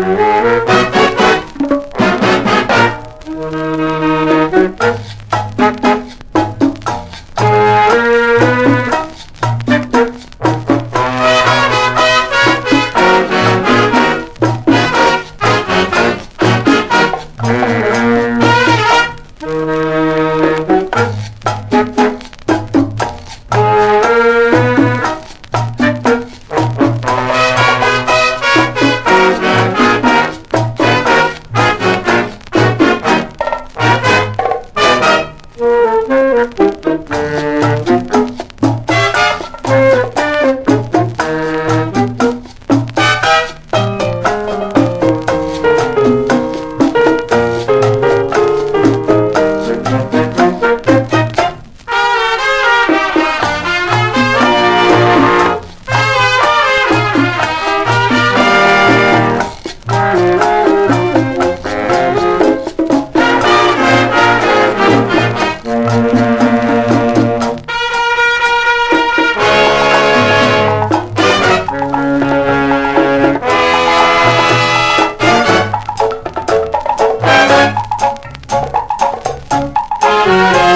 Thank Thank you.